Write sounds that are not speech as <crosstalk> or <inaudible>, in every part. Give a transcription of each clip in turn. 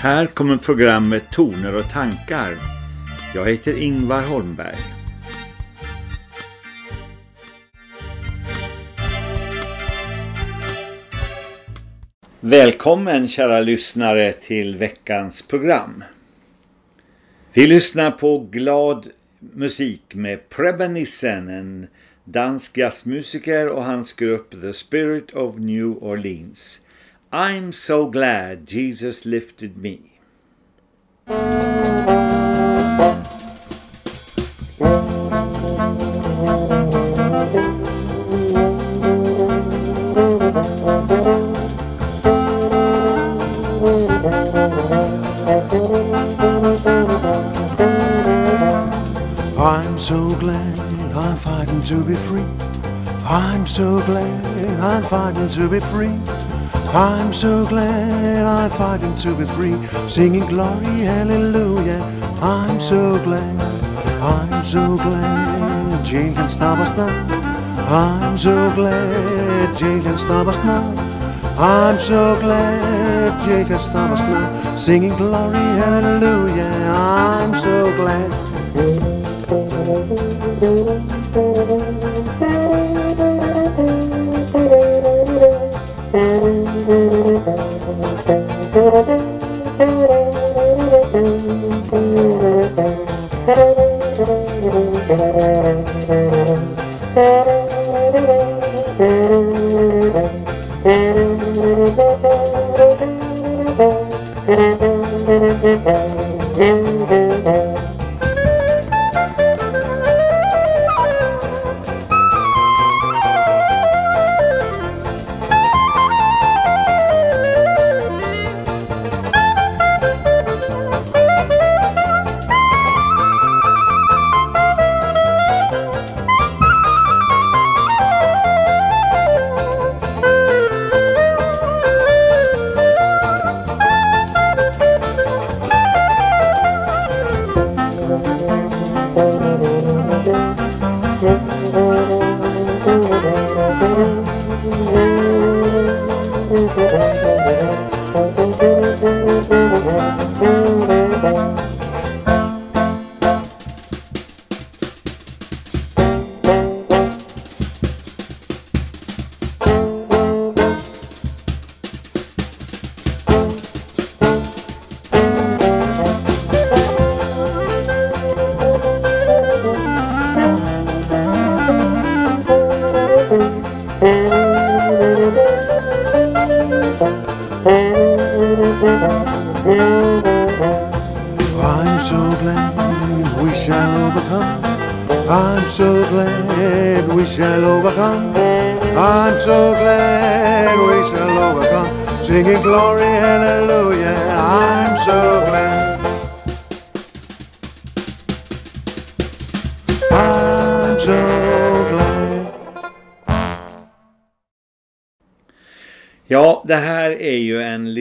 Här kommer programmet Toner och tankar. Jag heter Ingvar Holmberg. Välkommen kära lyssnare till veckans program. Vi lyssnar på glad musik med Prebenissen, en dansk jazzmusiker och hans grupp The Spirit of New Orleans. I'm so glad Jesus lifted me. I'm so glad I'm fighting to be free. I'm so glad I'm fighting to be free. I'm so glad I'm fighting to be free. Singing glory, hallelujah. I'm so glad, I'm so glad. Jail can stop us now. I'm so glad jail can stop us now. I'm so glad jail can stop us now. Singing glory, hallelujah. I'm so glad.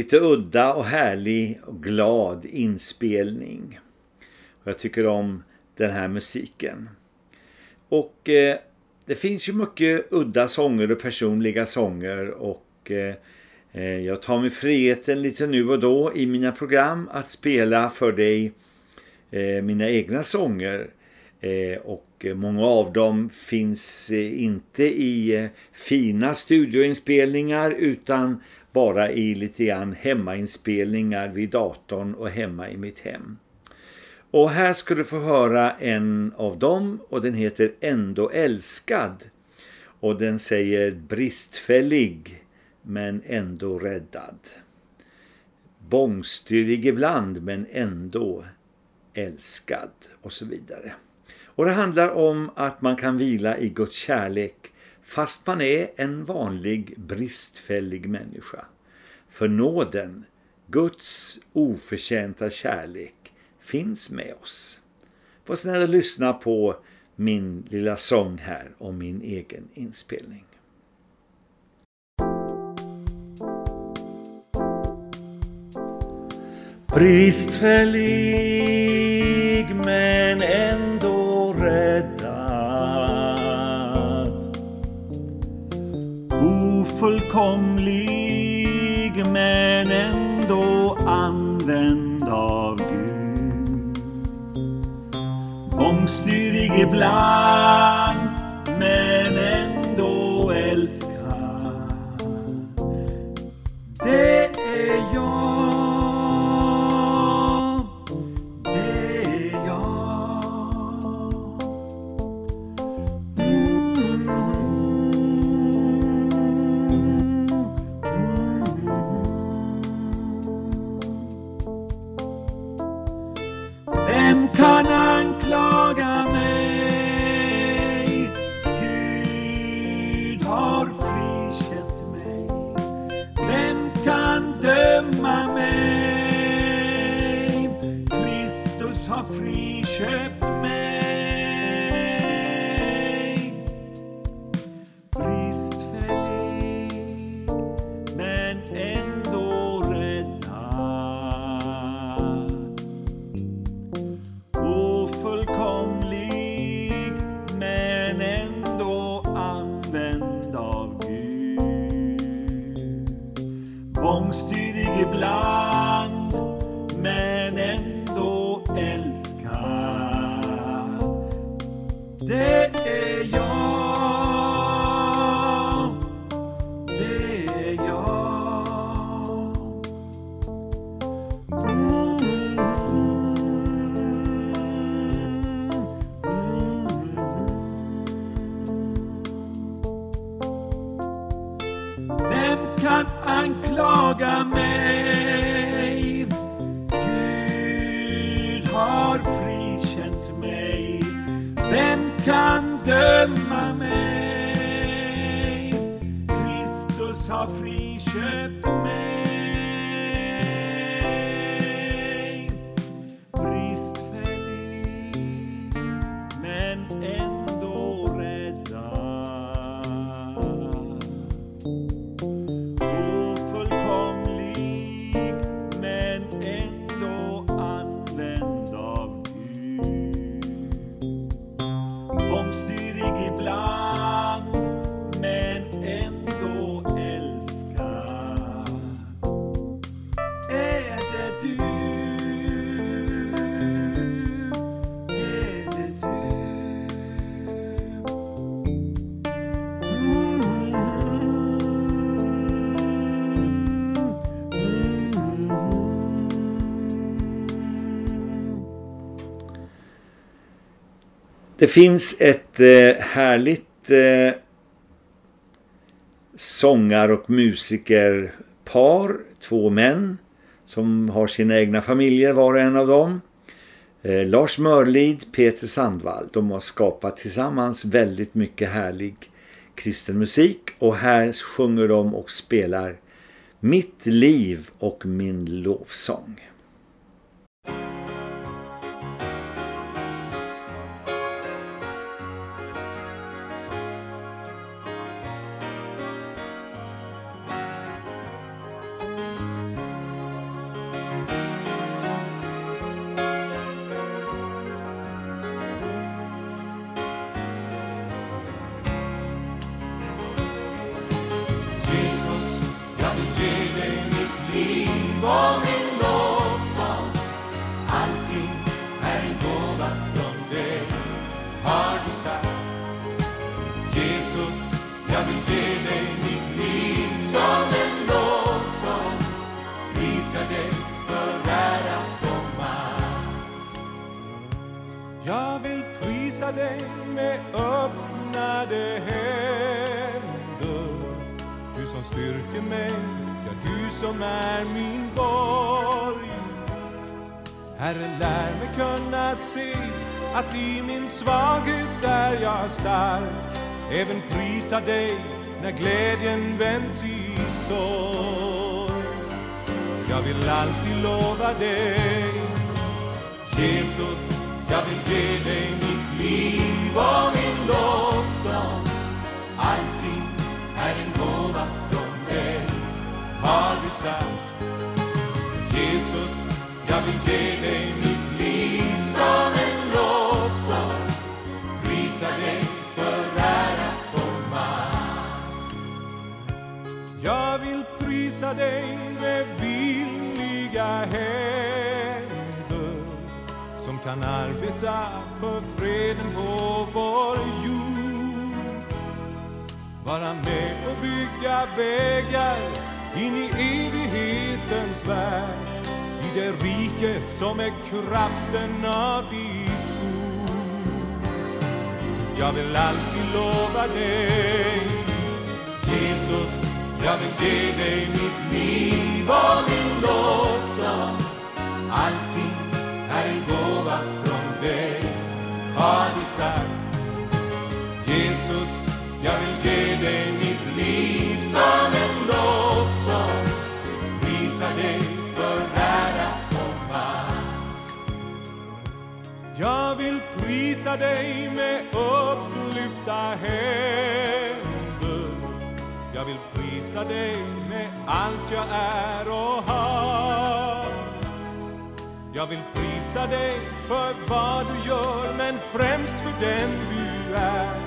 Lite udda och härlig och glad inspelning. Och jag tycker om den här musiken. Och eh, det finns ju mycket udda sånger och personliga sånger och eh, eh, jag tar mig friheten lite nu och då i mina program att spela för dig eh, mina egna sånger. Eh, och många av dem finns eh, inte i eh, fina studioinspelningar utan bara i lite grann hemmainspelningar vid datorn och hemma i mitt hem. Och här ska du få höra en av dem och den heter Ändå älskad. Och den säger bristfällig men ändå räddad. Bångstyrig ibland men ändå älskad och så vidare. Och det handlar om att man kan vila i Guds kärlek fast man är en vanlig bristfällig människa. För nåden, Guds oförtjänta kärlek, finns med oss. Var snäll och lyssna på min lilla sång här om min egen inspelning. Bristfällig men ändå Ofullkomlig men ändå använd av Gud. Bångstyrig ibland, klar Det finns ett eh, härligt eh, sångar- och musikerpar, två män som har sina egna familjer var och en av dem. Eh, Lars Mörlid, Peter Sandvall, de har skapat tillsammans väldigt mycket härlig kristen musik och här sjunger de och spelar Mitt liv och min lovsång. Se att i min svaghet är jag stark Även prisa dig när glädjen vänds i sorg Jag vill alltid lova dig Jesus, jag vill ge dig mitt liv och min lovsång. Allting är en gåva från dig, har du sagt. Jesus, jag vill ge dig Prisa dig för ära och makt. Jag vill prisa dig med villiga händer som kan arbeta för freden på vår jord. Vara med och bygga vägar in i evighetens värld i det rike som är kraften av ditt. Jag vill alltid lova dig Jesus, jag vill ge dig mitt liv och min lovsång. Allting är en gåva från dig, har du sagt. Jesus, jag vill ge dig mitt liv som en lovsång. Prisa dig Jag vill prisa dig med upplyfta händer. Jag vill prisa dig med allt jag är och har. Jag vill prisa dig för vad du gör men främst för den du är.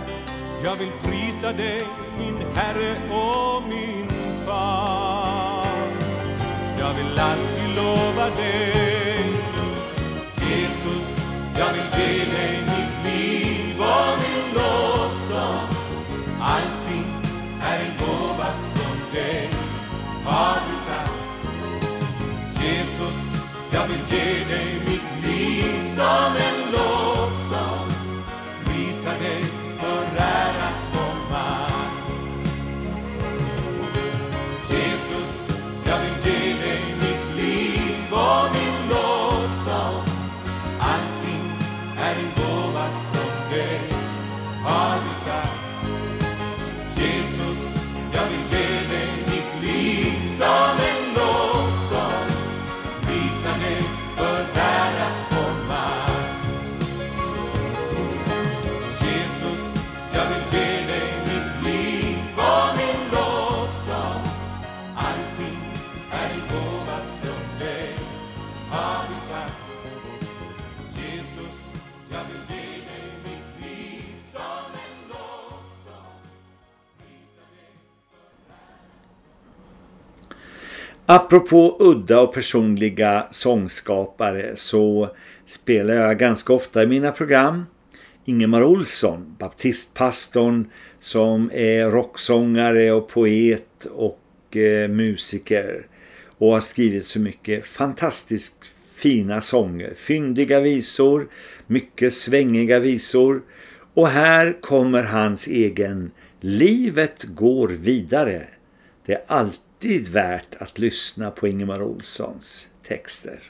Jag vill prisa dig min Herre och min Far. Jag vill alltid lova dig Apropå udda och personliga sångskapare så spelar jag ganska ofta i mina program. Ingemar Olsson, baptistpastorn som är rocksångare och poet och eh, musiker och har skrivit så mycket fantastiskt fina sånger, fyndiga visor, mycket svängiga visor. Och här kommer hans egen Livet går vidare. Det är alltid alltid värt att lyssna på Ingemar Olssons texter.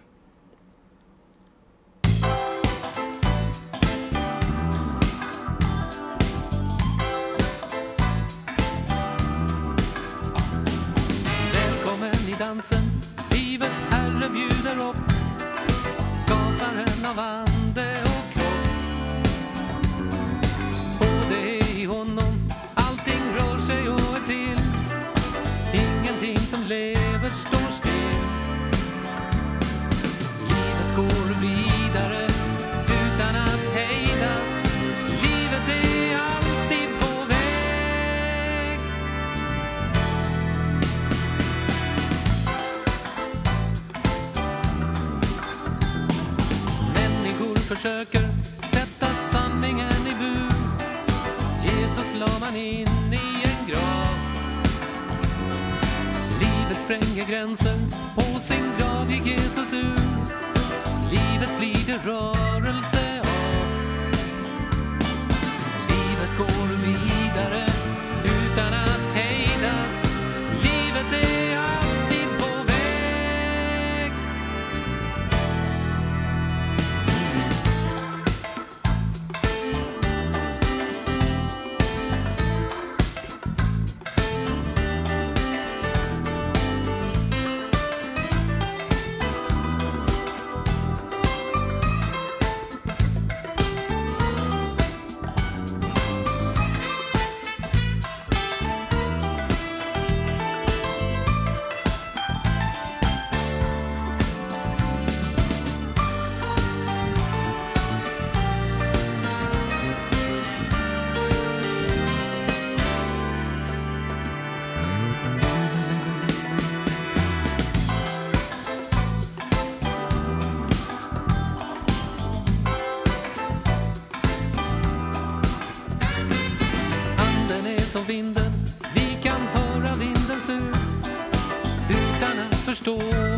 Utan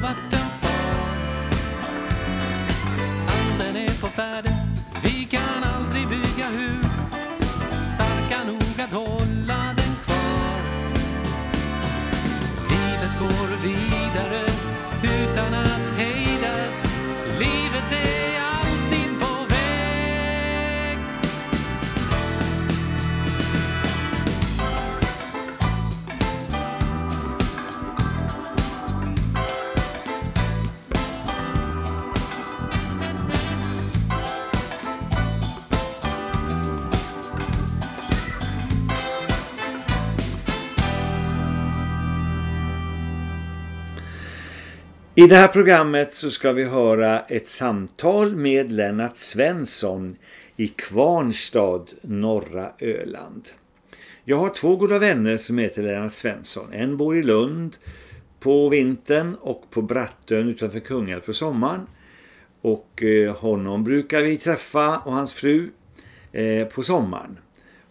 I det här programmet så ska vi höra ett samtal med Lennart Svensson i Kvarnstad, norra Öland. Jag har två goda vänner som heter Lennart Svensson. En bor i Lund på vintern och på Brattön utanför Kungälv på sommaren. Och eh, honom brukar vi träffa och hans fru eh, på sommaren.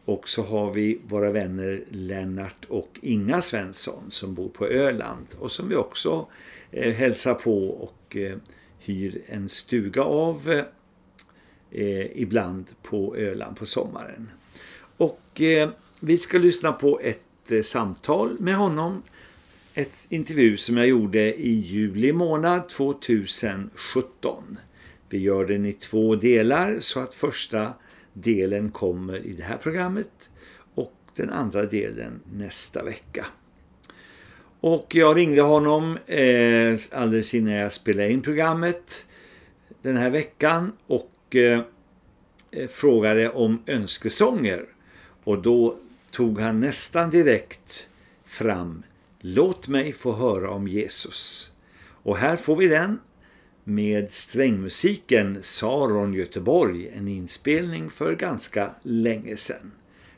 Och så har vi våra vänner Lennart och Inga Svensson som bor på Öland och som vi också eh, hälsar på och eh, hyr en stuga av eh, eh, ibland på Öland på sommaren. Och eh, vi ska lyssna på ett eh, samtal med honom. Ett intervju som jag gjorde i juli månad 2017. Vi gör den i två delar så att första delen kommer i det här programmet och den andra delen nästa vecka. Och jag ringde honom eh, alldeles innan jag spelade in programmet den här veckan och eh, eh, frågade om önskesånger. Och då tog han nästan direkt fram Låt mig få höra om Jesus. Och här får vi den med strängmusiken Saron Göteborg, en inspelning för ganska länge sedan.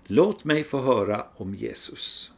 Låt mig få höra om Jesus.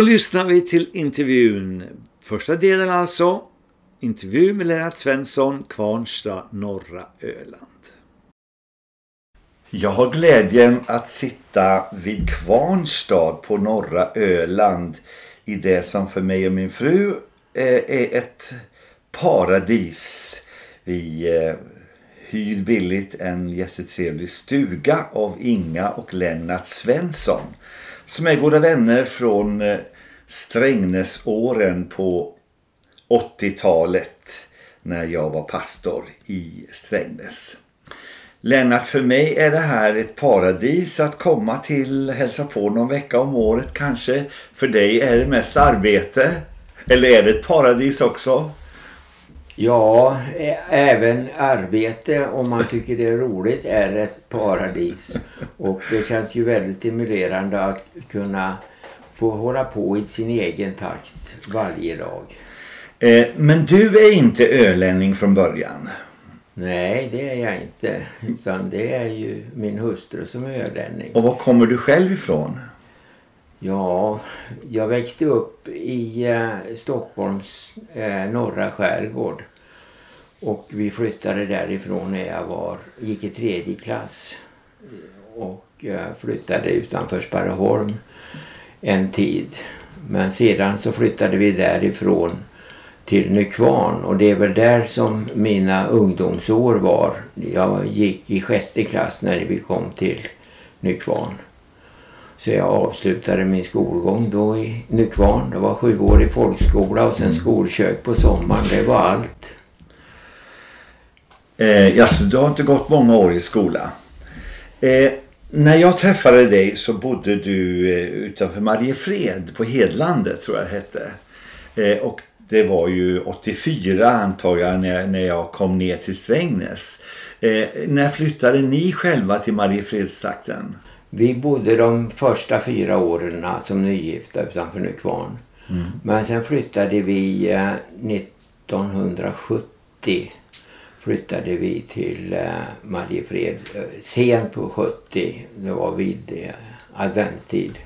Då lyssnar vi till intervjun. Första delen alltså. Intervju med Lennart Svensson, Kvarnsta, norra Öland. Jag har glädjen att sitta vid Kvarnstad på norra Öland i det som för mig och min fru eh, är ett paradis. Vi eh, hyr billigt en jättetrevlig stuga av Inga och Lennart Svensson som är goda vänner från eh, Strängnäsåren på 80-talet när jag var pastor i Strängnäs. Lennart, för mig är det här ett paradis att komma till, hälsa på någon vecka om året kanske. För dig är det mest arbete. Eller är det ett paradis också? Ja, även arbete om man tycker det är roligt är ett paradis. Och det känns ju väldigt stimulerande att kunna få hålla på i sin egen takt varje dag. Eh, men du är inte ölänning från början. Nej, det är jag inte. Utan det är ju min hustru som är ölänning. Och var kommer du själv ifrån? Ja, jag växte upp i eh, Stockholms eh, norra skärgård. Och vi flyttade därifrån när jag var, gick i tredje klass. Och eh, flyttade utanför Sparreholm en tid. Men sedan så flyttade vi därifrån till Nykvarn och det är väl där som mina ungdomsår var. Jag gick i sjätte klass när vi kom till Nykvarn. Så jag avslutade min skolgång då i Nykvarn. Det var sjuårig folkskola och sen skolkök på sommaren. Det var allt. Eh, alltså, du har inte gått många år i skola. Eh, när jag träffade dig så bodde du eh, utanför Mariefred på Hedlandet tror jag det hette. Eh, och det var ju 84 antar jag när, när jag kom ner till Strängnäs. Eh, när flyttade ni själva till Mariefredstrakten? Vi bodde de första fyra åren som nygifta utanför Nykvarn. Men sen flyttade vi eh, 1970 flyttade vi till eh, Mariefred. Eh, sent på 70, det var vid eh, adventstid.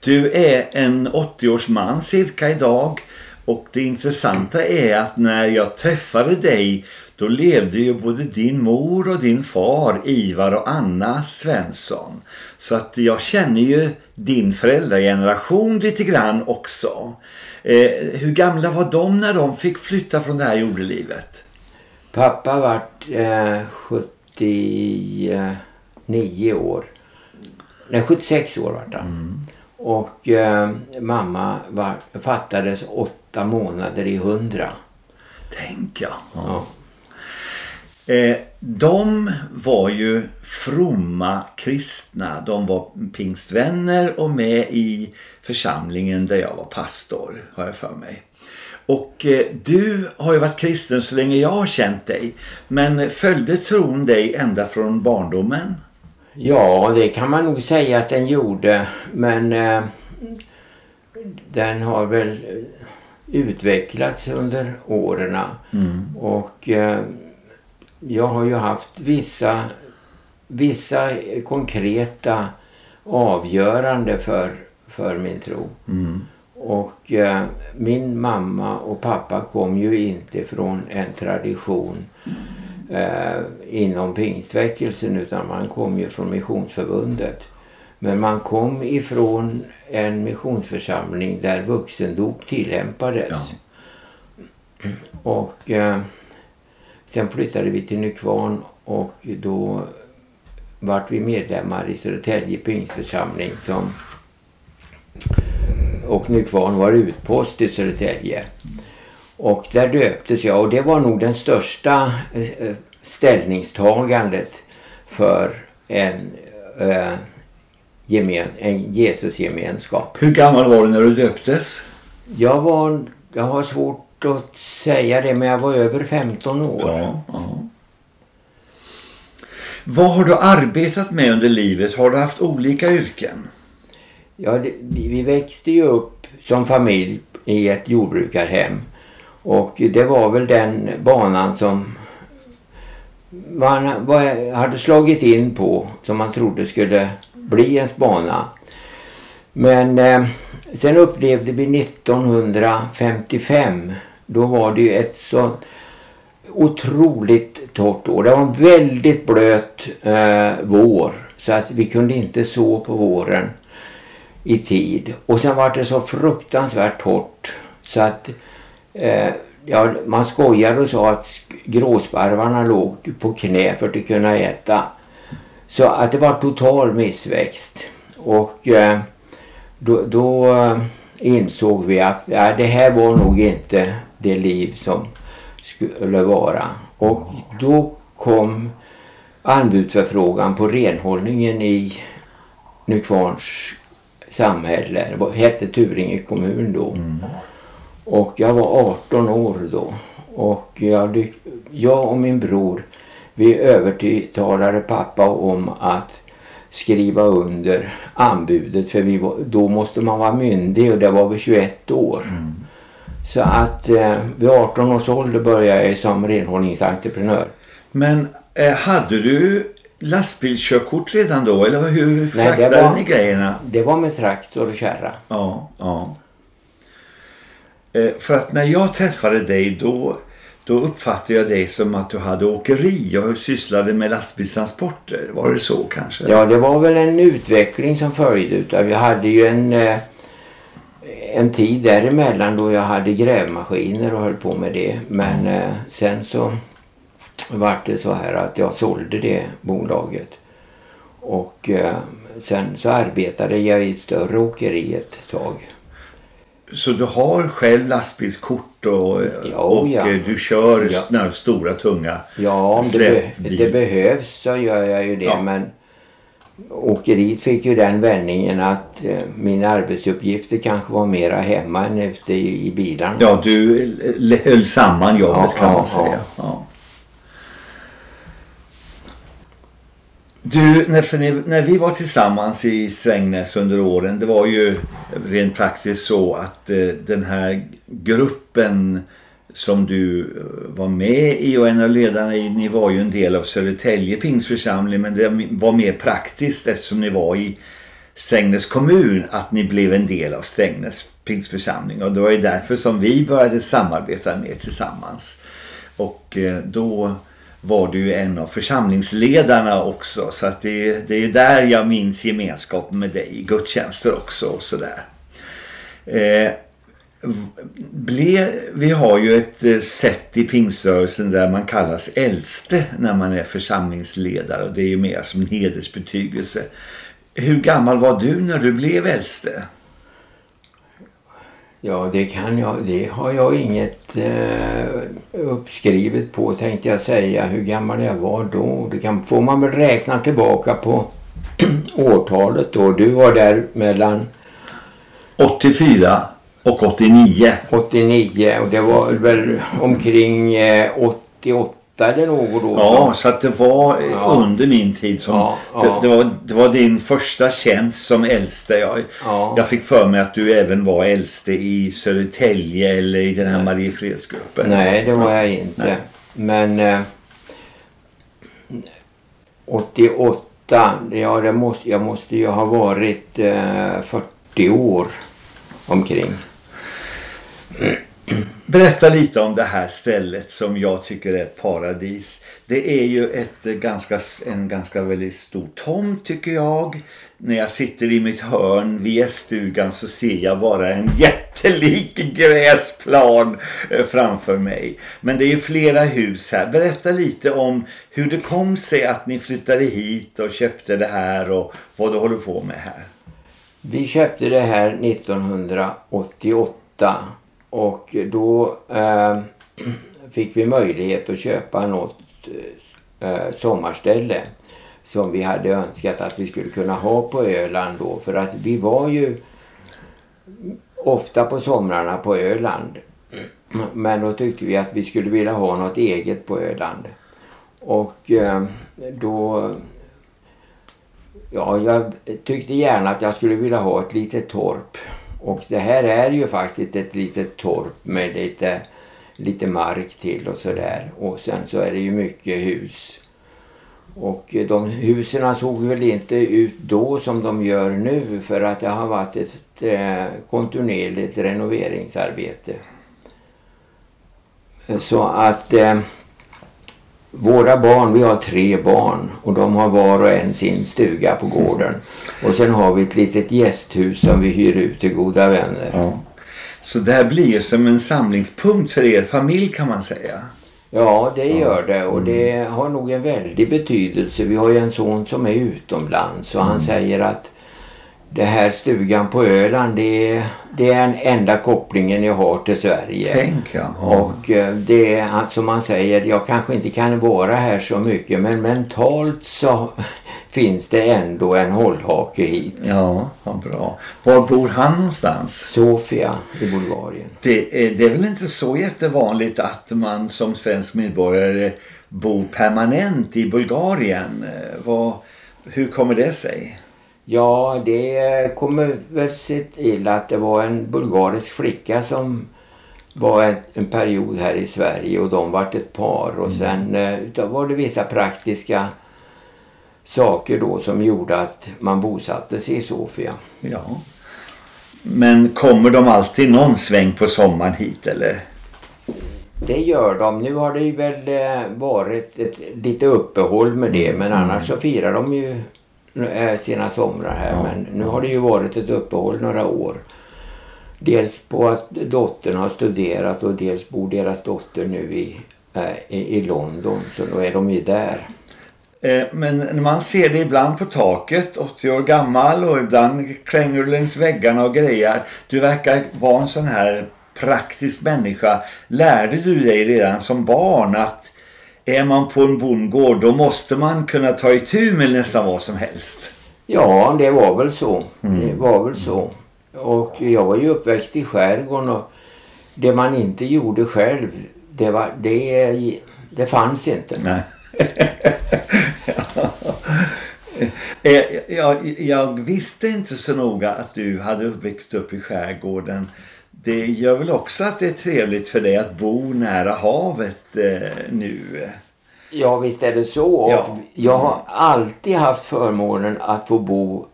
Du är en 80-års man cirka idag och det intressanta är att när jag träffade dig då levde ju både din mor och din far Ivar och Anna Svensson. Så att jag känner ju din föräldrageneration lite grann också. Eh, hur gamla var de när de fick flytta från det här jordelivet? Pappa vart eh, 79 år. Nej, 76 år vart han. Och eh, mamma var, fattades åtta månader i hundra. Tänk jag. Ja. Eh, de var ju fromma kristna. De var pingstvänner och med i församlingen där jag var pastor, har jag för mig. Och eh, du har ju varit kristen så länge jag har känt dig. Men följde tron dig ända från barndomen? Ja, det kan man nog säga att den gjorde. Men eh, den har väl eh, utvecklats under åren. Och eh, jag har ju haft vissa, vissa konkreta avgörande för, för min tro. Och eh, min mamma och pappa kom ju inte från en tradition eh, inom pingstväckelsen utan man kom ju från missionsförbundet. Men man kom ifrån en missionsförsamling där vuxendop tillämpades. Och eh, sen flyttade vi till Nykvarn och då vart vi medlemmar i Södertälje pingstförsamling som och Nykvarn var utpost i Södertälje. Och där döptes jag och det var nog den största eh, ställningstagandet för en, eh, gemen, en Jesusgemenskap. Hur gammal var du när du döptes? Jag var, jag har svårt att säga det men jag var över 15 år. Ja, ja. Vad har du arbetat med under livet? Har du haft olika yrken? Ja, det, vi, växte ju upp som familj i ett jordbrukarhem. Och det var väl den banan som man var, hade slagit in på som man trodde skulle bli ens bana. Men eh, sen upplevde vi 1955. Då var det ju ett så otroligt torrt år. Det var en väldigt blöt eh, vår. Så att vi kunde inte så på våren i tid. Och sen var det så fruktansvärt torrt. Så att eh, ja, man skojade och sa att gråsparvarna låg på knä för att kunna äta. Så att det var total missväxt. Och eh, då, då eh, insåg vi att ja, det här var nog inte det liv som skulle vara. Och då kom anbudsförfrågan på renhållningen i Nykvarns samhälle. Det hette Turinge kommun då. Mm. Och jag var 18 år då. Och jag, jag och min bror vi övertalade pappa om att skriva under anbudet för vi var, då måste man vara myndig och det var vi 21 år. Mm. Så att eh, vid 18 års ålder började jag som renhållningsentreprenör. Men eh, hade du lastbilskörkort redan då eller hur fraktade var, ni grejerna? Det var med traktor och kärra. Ja, ja. Eh, för att när jag träffade dig då, då uppfattade jag dig som att du hade åkeri och sysslade med lastbilstransporter. Var det så kanske? Ja, det var väl en utveckling som följde utav. Vi hade ju en, eh, en tid däremellan då jag hade grävmaskiner och höll på med det. Men mm. sen så vart det så här att jag sålde det bolaget. Och sen så arbetade jag i ett större åkeri ett tag. Så du har själv lastbilskort och, ja, och ja. du kör ja. Stora tunga Ja, om det, be det, behövs så gör jag ju det. Men åkeriet fick ju den vändningen att eh, mina arbetsuppgifter kanske var mera hemma än ute i, i bilarna. Ja, du höll samman jobbet kan man säga. Du, när, ni, när vi var tillsammans i Strängnäs under åren, det var ju rent praktiskt så att eh, den här gruppen som du eh, var med i och en av ledarna i, ni var ju en del av Södertälje pingsförsamling men det var mer praktiskt eftersom ni var i Strängnäs kommun att ni blev en del av Strängnäs pingsförsamling och det var ju därför som vi började samarbeta mer tillsammans. Och eh, då var du en av församlingsledarna också. Så att det, det är där jag minns gemenskapen med dig i gudstjänster också och sådär. Eh, vi har ju ett eh, sätt i pingsrörelsen där man kallas äldste när man är församlingsledare. Och det är ju mer som en hedersbetygelse. Hur gammal var du när du blev äldste? Ja, det kan jag. Det har jag inget eh, uppskrivet på tänkte jag säga hur gammal jag var då. Det kan, får man väl räkna tillbaka på <clears throat> årtalet då. Du var där mellan 84 och 89. 89 och det var väl omkring eh, 88 eller något då. Ja, så att det var ja. under min tid som ja, ja. Det, det, var, det var din första tjänst som äldste. Jag, jag fick för mig att du även var äldste i Södertälje eller i den här Nej. Mariefredsgruppen. Nej, det var jag inte. Nej. Men eh, 88, ja det måste, jag måste ju ha varit eh, 40 år omkring. Berätta lite om det här stället som jag tycker är ett paradis. Det är ju ett ganska, en ganska väldigt stor tomt tycker jag. När jag sitter i mitt hörn vid gäststugan så ser jag bara en <laughs> jättelik gräsplan eh, framför mig. Men det är ju flera hus här. Berätta lite om hur det kom sig att ni flyttade hit och köpte det här och vad du håller på med här. Vi köpte det här 1988 och då eh, <clears throat> fick vi möjlighet att köpa något eh, sommarställe som vi hade önskat att vi skulle kunna ha på Öland då. För att vi var ju ofta på somrarna på Öland. <clears throat> Men då tyckte vi att vi skulle vilja ha något eget på Öland. Och eh, då... Ja, jag tyckte gärna att jag skulle vilja ha ett litet torp och det här är ju faktiskt ett litet torp med lite, lite mark till och sådär. Och sen så är det ju mycket hus Och de husen såg väl inte ut då som de gör nu för att det har varit ett eh, kontinuerligt renoveringsarbete. Så att eh, våra barn, vi har tre barn och de har var och en sin stuga på gården. Och sen har vi ett litet gästhus som vi hyr ut till goda vänner. Ja. Så det här blir ju som en samlingspunkt för er familj kan man säga. Ja, det gör det och det har nog en väldig betydelse. Vi har ju en son som är utomlands och han säger att det här stugan på Öland det är, det är den enda kopplingen jag har till Sverige. Tänk ja. Och eh, det är som man säger, jag kanske inte kan vara här så mycket men mentalt så <laughs> finns det ändå en hållhake hit. Ja, vad bra. Var bor han någonstans? Sofia i Bulgarien. Det är, det är väl inte så jättevanligt att man som svensk medborgare bor permanent i Bulgarien. Eh, Vad, hur kommer det sig? Ja, det kommer väl se till att det var en bulgarisk flicka som var en, en period här i Sverige och de vart ett par och sen eh, utav var det vissa praktiska saker då som gjorde att man bosatte sig i Sofia. Ja. Men kommer de alltid någon sväng på sommaren hit eller? Det gör de. Nu har det ju väl eh, varit ett lite uppehåll med det men annars så firar de ju sina somrar här. Ja, Men nu har det ju varit ett uppehåll några år. Dels på att dottern har studerat och dels bor deras dotter nu i, eh, i, i London. Så då är de ju där. Eh, Men när man ser det ibland på taket, 80 år gammal och ibland kränger du längs väggarna och grejer. Du verkar vara en sån här praktisk människa. Lärde du dig redan som barn att är man på en bondgård då måste man kunna ta itu med nästan vad som helst? Ja, det var väl så. Det var väl så. Och jag var ju uppväxt i skärgården och det man inte gjorde själv, det, var, det, det fanns inte. Nej. <laughs> Eh, jag, jag visste inte så noga att du hade växt upp i skärgården. Det gör väl också att det är trevligt för dig att bo nära havet eh, nu? Ja, visst är det så. Ja. Jag har alltid haft förmånen att få bo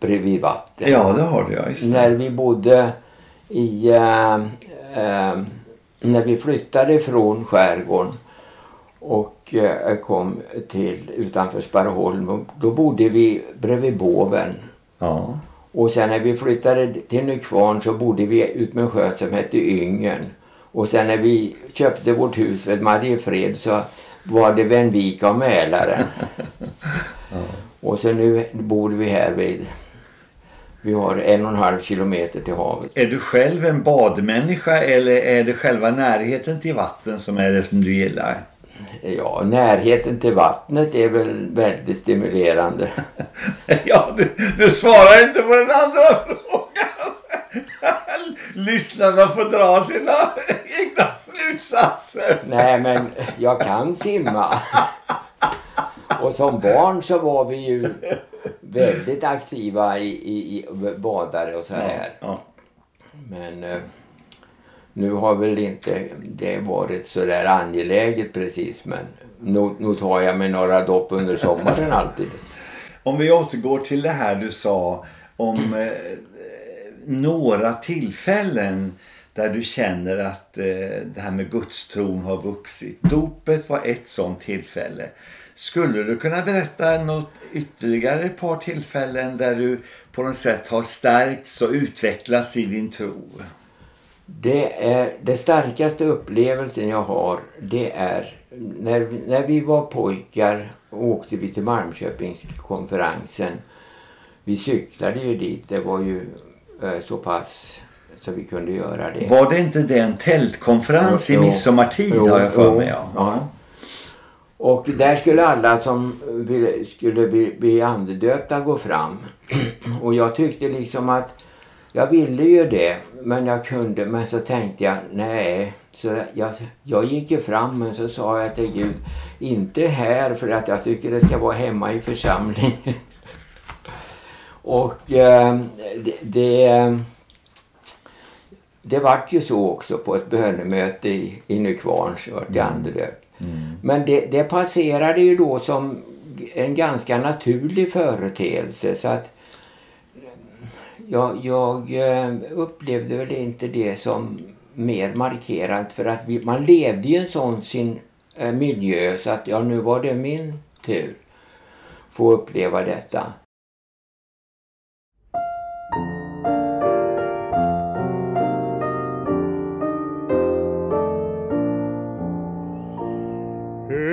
bredvid vatten. Ja, det har du ja. När vi bodde i... eh, eh, när vi flyttade från skärgården och eh, kom till utanför Sparreholm, då bodde vi bredvid Båven. Ja. Och sen när vi flyttade till Nykvarn så bodde vi ut med en sjö som hette Yngen. Och sen när vi köpte vårt hus vid Mariefred så var det vid en vik av Mälaren. <laughs> Och så nu bor vi här vid... Vi har en och en halv kilometer till havet. Är du själv en badmänniska eller är det själva närheten till vatten som är det som du gillar? Ja, närheten till vattnet är väl väldigt stimulerande. <laughs> Ja, du, du svarar inte på den andra frågan. <laughs> Lyssnarna får dra sina <laughs> egna slutsatser. Nej, men jag kan simma. Och som barn så var vi ju väldigt aktiva i, i, i badare och så här. Ja. Men eh, nu har väl inte det varit så där angeläget precis. Men nog, nog tar jag mig några dopp under sommaren <laughs> alltid. Om vi återgår till det här du sa om eh, några tillfällen där du känner att eh, det här med gudstron har vuxit. Dopet var ett sånt tillfälle. Skulle du kunna berätta något ytterligare ett par tillfällen där du på något sätt har stärkts och utvecklats i din tro? Det är det starkaste upplevelsen jag har. Det är när, när vi var pojkar åkte vi till Malmköpingskonferensen. Vi cyklade ju dit. Det var ju eh, så pass så vi kunde göra det. Var det inte det en tältkonferens i Jo, midsommartid jo, har jag för mig? Ja. ja. Och där skulle alla som ville, skulle bli, bli andedöpta gå fram. <clears throat> Och jag tyckte liksom att jag ville ju det, men jag kunde. Men så tänkte jag, nej. Så jag, jag gick ju fram men så sa jag till Gud, inte här för att jag tycker det ska vara hemma i församlingen. <laughs> Och eh, det, det, det vart ju så också på ett bönemöte i, i Nykvarn så vart jag andedöpt. Men det, det passerade ju då som en ganska naturlig företeelse. Så att jag, jag eh, upplevde väl inte det som mer markerat för att vi, man levde i en sån sin eh, miljö så att ja, nu var det min tur att få uppleva detta.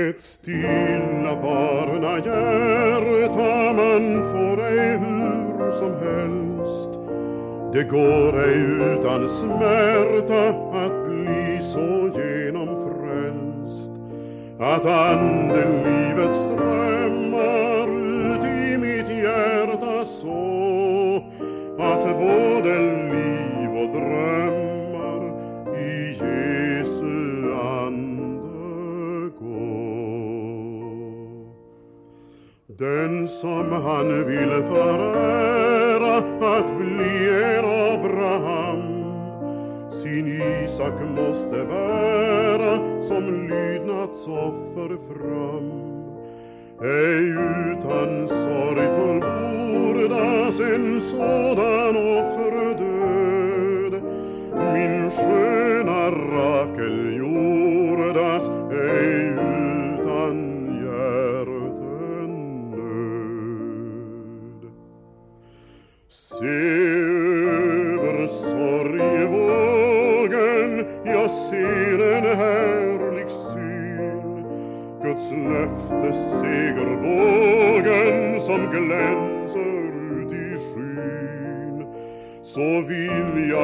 Ett stilla barnahjärta man får ej hur som helst det går ej utan smärta att bli så genomfrälst. Att andelivet strömmar ut i mitt hjärta så. Att både liv och dröm Den som han vill förära att bli er Abraham. Sin Isak måste bära som lydnadsoffer fram. Ej utan sorg fullbordas en sådan offerdöd min sköna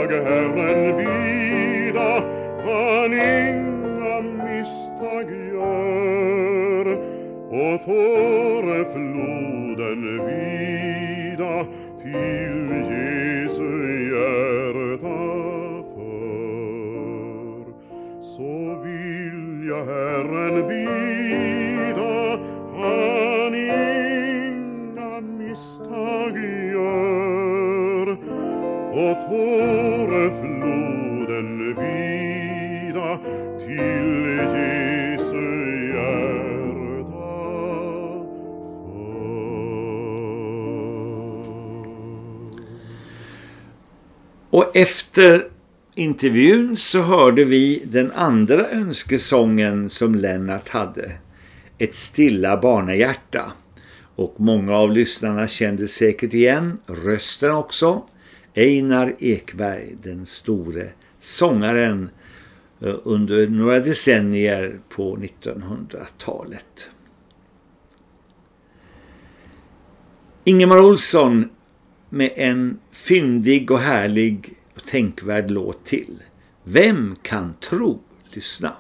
Herren intervjun så hörde vi den andra önskesången som Lennart hade. Ett stilla barnahjärta. Och många av lyssnarna kände säkert igen rösten också. Einar Ekberg, den store sångaren eh, under några decennier på 1900-talet. Ingemar Olsson med en fyndig och härlig tänkvärd låt till. Vem kan tro? Lyssna.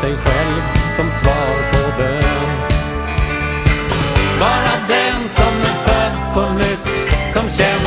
Sig själv som svar på bön. Bara den som är född på nytt, som känner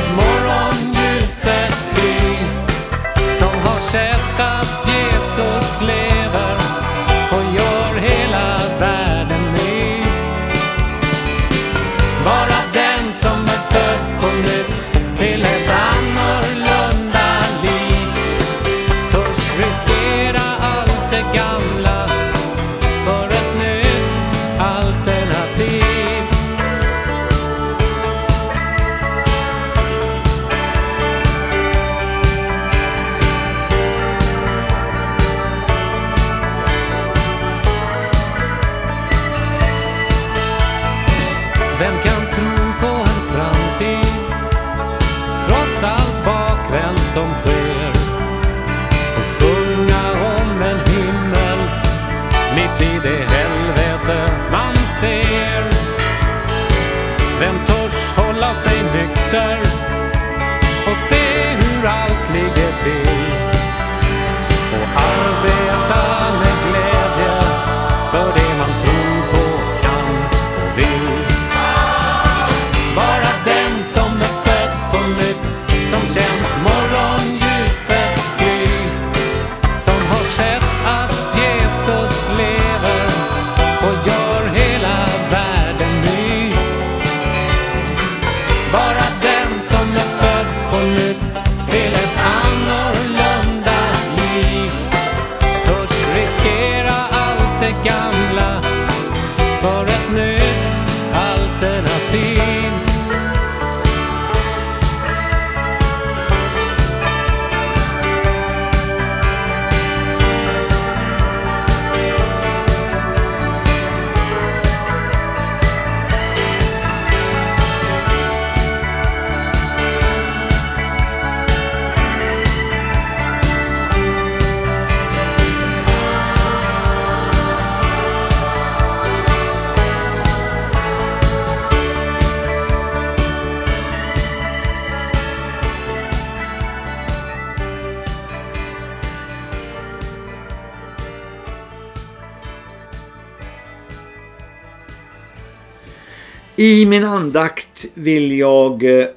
I min andakt vill jag eh,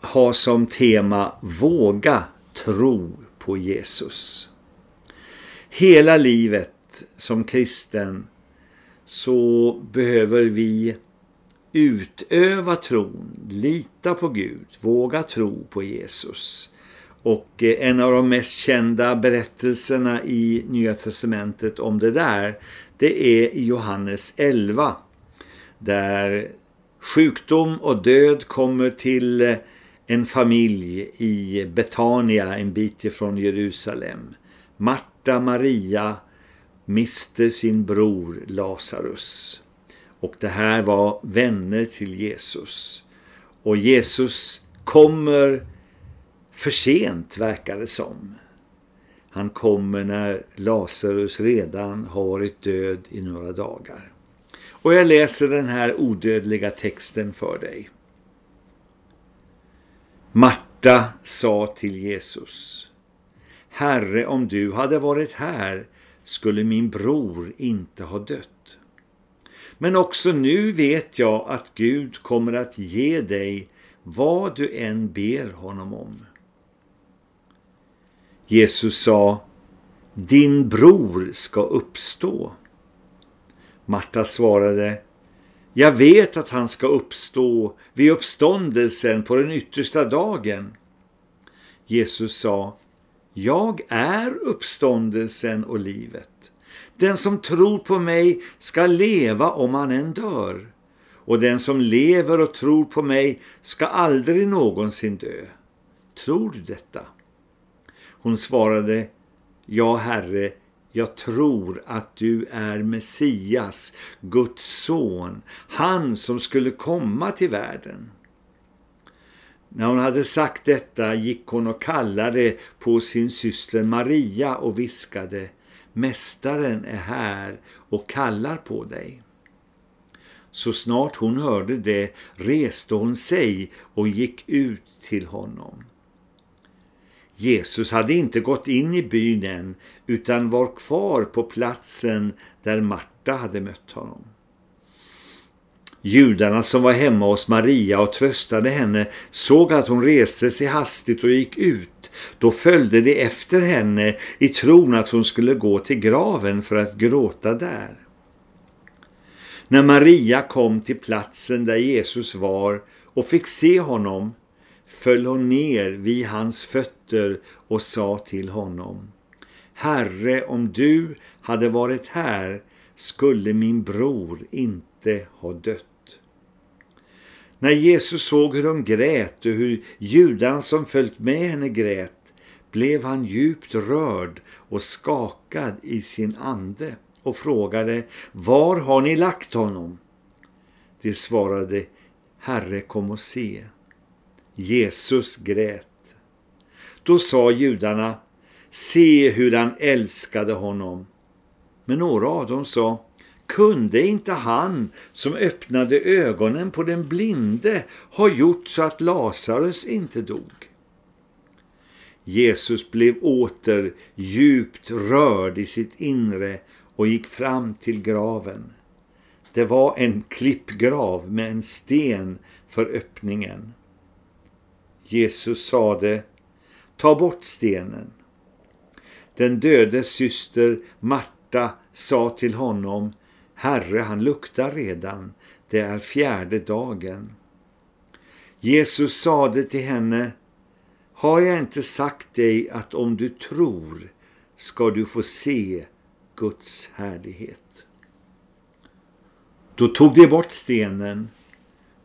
ha som tema Våga tro på Jesus. Hela livet som kristen så behöver vi utöva tron, lita på Gud, våga tro på Jesus. Och eh, en av de mest kända berättelserna i Nya Testamentet om det där, det är i Johannes 11 där sjukdom och död kommer till eh, en familj i Betania, en bit ifrån Jerusalem. Marta Maria mister sin bror Lazarus. Och det här var vänner till Jesus. Och Jesus kommer för sent verkar det som. Han kommer när Lazarus redan har varit död i några dagar. Och jag läser den här odödliga texten för dig. Marta sa till Jesus. Herre, om du hade varit här skulle min bror inte ha dött. Men också nu vet jag att Gud kommer att ge dig vad du än ber honom om. Jesus sa, din bror ska uppstå. Marta svarade, jag vet att han ska uppstå vid uppståndelsen på den yttersta dagen. Jesus sa, jag är uppståndelsen och livet. Den som tror på mig ska leva om han än dör. Och den som lever och tror på mig ska aldrig någonsin dö. Tror du detta? Hon svarade, ja herre, jag tror att du är Messias, Guds son, han som skulle komma till världen. När hon hade sagt detta gick hon och kallade på sin syster Maria och viskade Mästaren är här och kallar på dig. Så snart hon hörde det reste hon sig och gick ut till honom. Jesus hade inte gått in i byn än utan var kvar på platsen där Marta hade mött honom. Judarna som var hemma hos Maria och tröstade henne såg att hon reste sig hastigt och gick ut. Då följde de efter henne i tron att hon skulle gå till graven för att gråta där. När Maria kom till platsen där Jesus var och fick se honom föll hon ner vid hans fötter och sa till honom Herre, om du hade varit här skulle min bror inte ha dött. När Jesus såg hur hon grät och hur judarna som följt med henne grät blev han djupt rörd och skakad i sin ande och frågade Var har ni lagt honom? De svarade Herre kom och se. Jesus grät. Då sa judarna Se hur han älskade honom. Men några av dem sa kunde inte han som öppnade ögonen på den blinde ha gjort så att Lazarus inte dog? Jesus blev åter djupt rörd i sitt inre och gick fram till graven. Det var en klippgrav med en sten för öppningen. Jesus sade, ta bort stenen. Den dödes syster Marta sa till honom, Herre, han luktar redan. Det är fjärde dagen. Jesus sade till henne, har jag inte sagt dig att om du tror ska du få se Guds härlighet. Då tog de bort stenen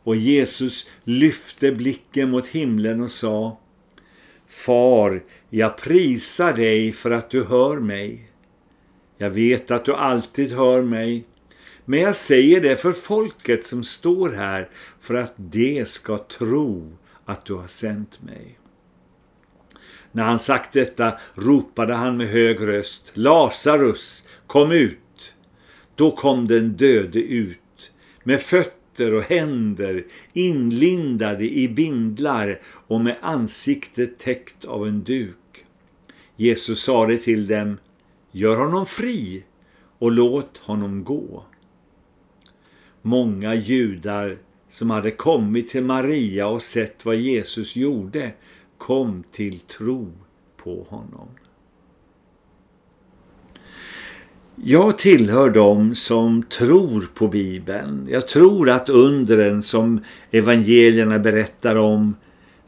och Jesus lyfte blicken mot himlen och sa Far, jag prisar dig för att du hör mig. Jag vet att du alltid hör mig men jag säger det för folket som står här för att de ska tro att du har sänt mig. När han sagt detta ropade han med hög röst Lazarus, kom ut! Då kom den döde ut med fötter och händer inlindade i bindlar och med ansiktet täckt av en duk. Jesus sade till dem Gör honom fri och låt honom gå. Många judar som hade kommit till Maria och sett vad Jesus gjorde kom till tro på honom. Jag tillhör dem som tror på Bibeln. Jag tror att undren som evangelierna berättar om,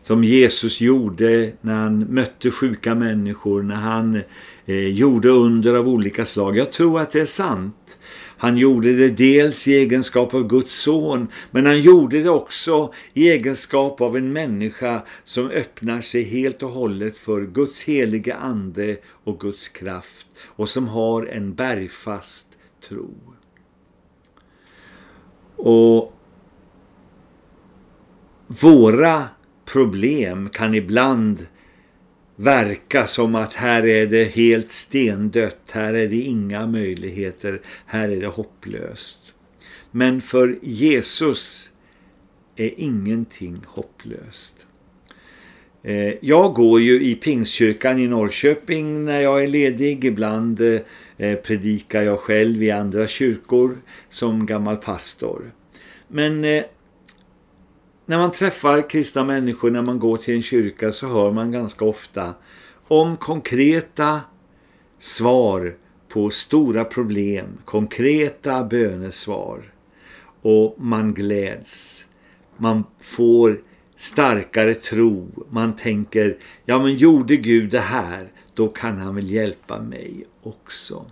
som Jesus gjorde när han mötte sjuka människor, när han eh, gjorde under av olika slag. Jag tror att det är sant. Han gjorde det dels i egenskap av Guds son, men han gjorde det också i egenskap av en människa som öppnar sig helt och hållet för Guds heliga ande och Guds kraft och som har en bergfast tro. Och våra problem kan ibland verka som att här är det helt stendött, här är det inga möjligheter, här är det hopplöst. Men för Jesus är ingenting hopplöst. Eh, jag går ju i Pingstkyrkan i Norrköping när jag är ledig. Ibland eh, eh, predikar jag själv i andra kyrkor som gammal pastor. Men när man träffar kristna människor när man går till en kyrka så hör man ganska ofta om konkreta svar på stora problem, konkreta bönesvar och man gläds. Man får starkare tro. Man tänker, ja men gjorde Gud det här, då kan han väl hjälpa mig också.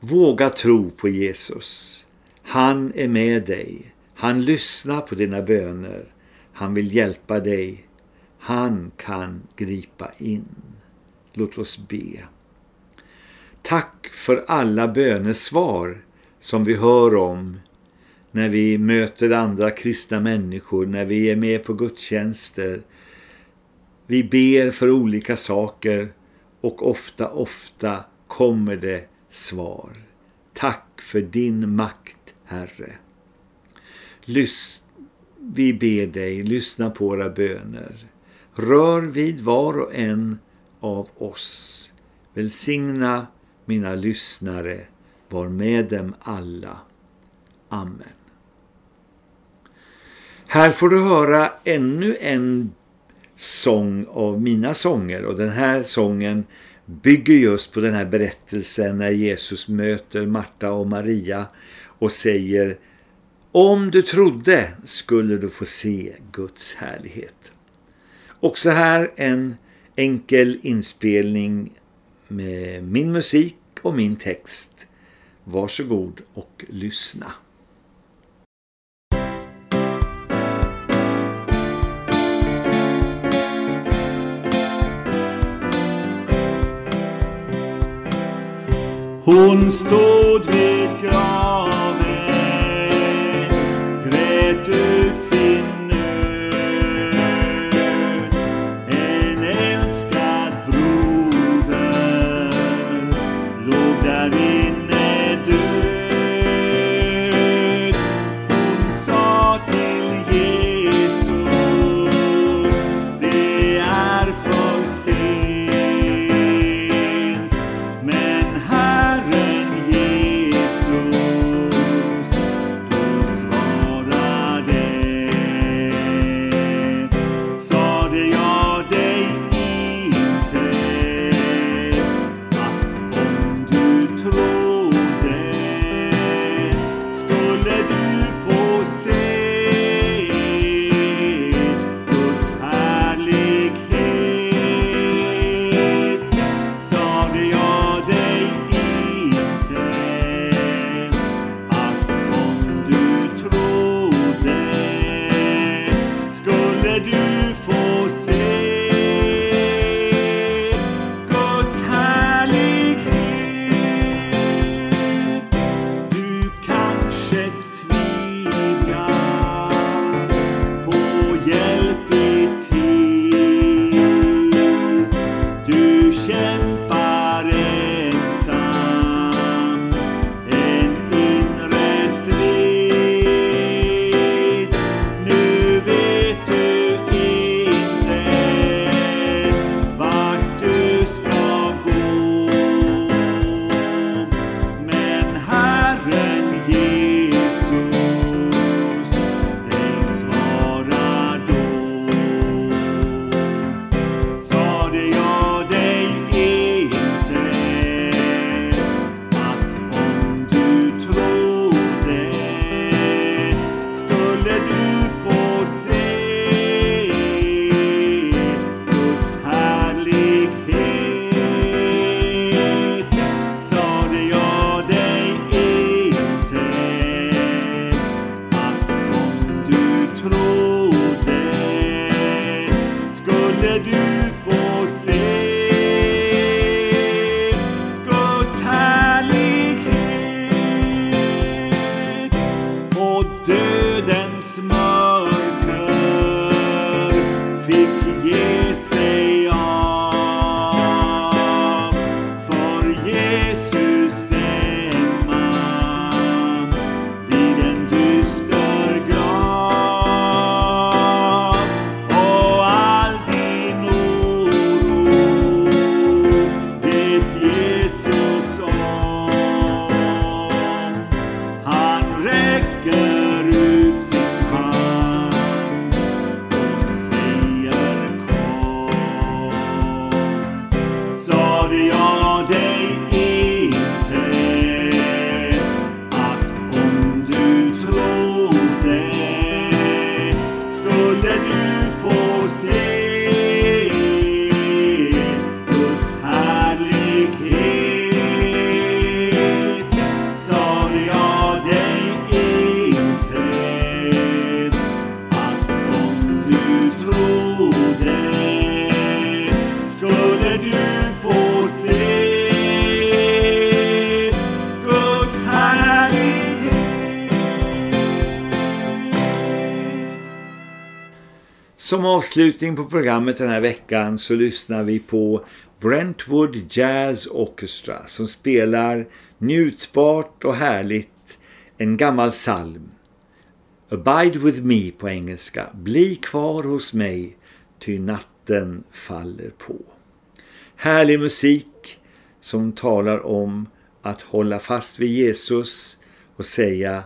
Våga tro på Jesus. Han är med dig. Han lyssnar på dina böner. Han vill hjälpa dig. Han kan gripa in. Låt oss be. Tack för alla bönesvar som vi hör om när vi möter andra kristna människor, när vi är med på gudstjänster. Vi ber för olika saker och ofta, ofta kommer det svar. Tack för din makt, Herre. Lys vi ber dig, lyssna på våra böner. rör vid var och en av oss. Välsigna mina lyssnare, var med dem alla. Amen. Här får du höra ännu en sång av mina sånger och den här sången bygger just på den här berättelsen när Jesus möter Marta och Maria och säger om du trodde skulle du få se Guds härlighet. Också här en enkel inspelning med min musik och min text. Varsågod och lyssna. Hon stod vid graven, skulle du Som avslutning på programmet den här veckan så lyssnar vi på Brentwood Jazz Orchestra som spelar njutbart och härligt en gammal psalm. Abide with me på engelska. Bli kvar hos mig, ty natten natten faller på. Härlig musik som talar om att hålla fast vid Jesus och säga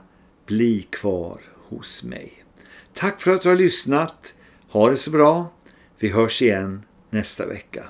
bli kvar hos mig. Tack för att du har lyssnat. Ha det så bra. Vi hörs igen nästa vecka.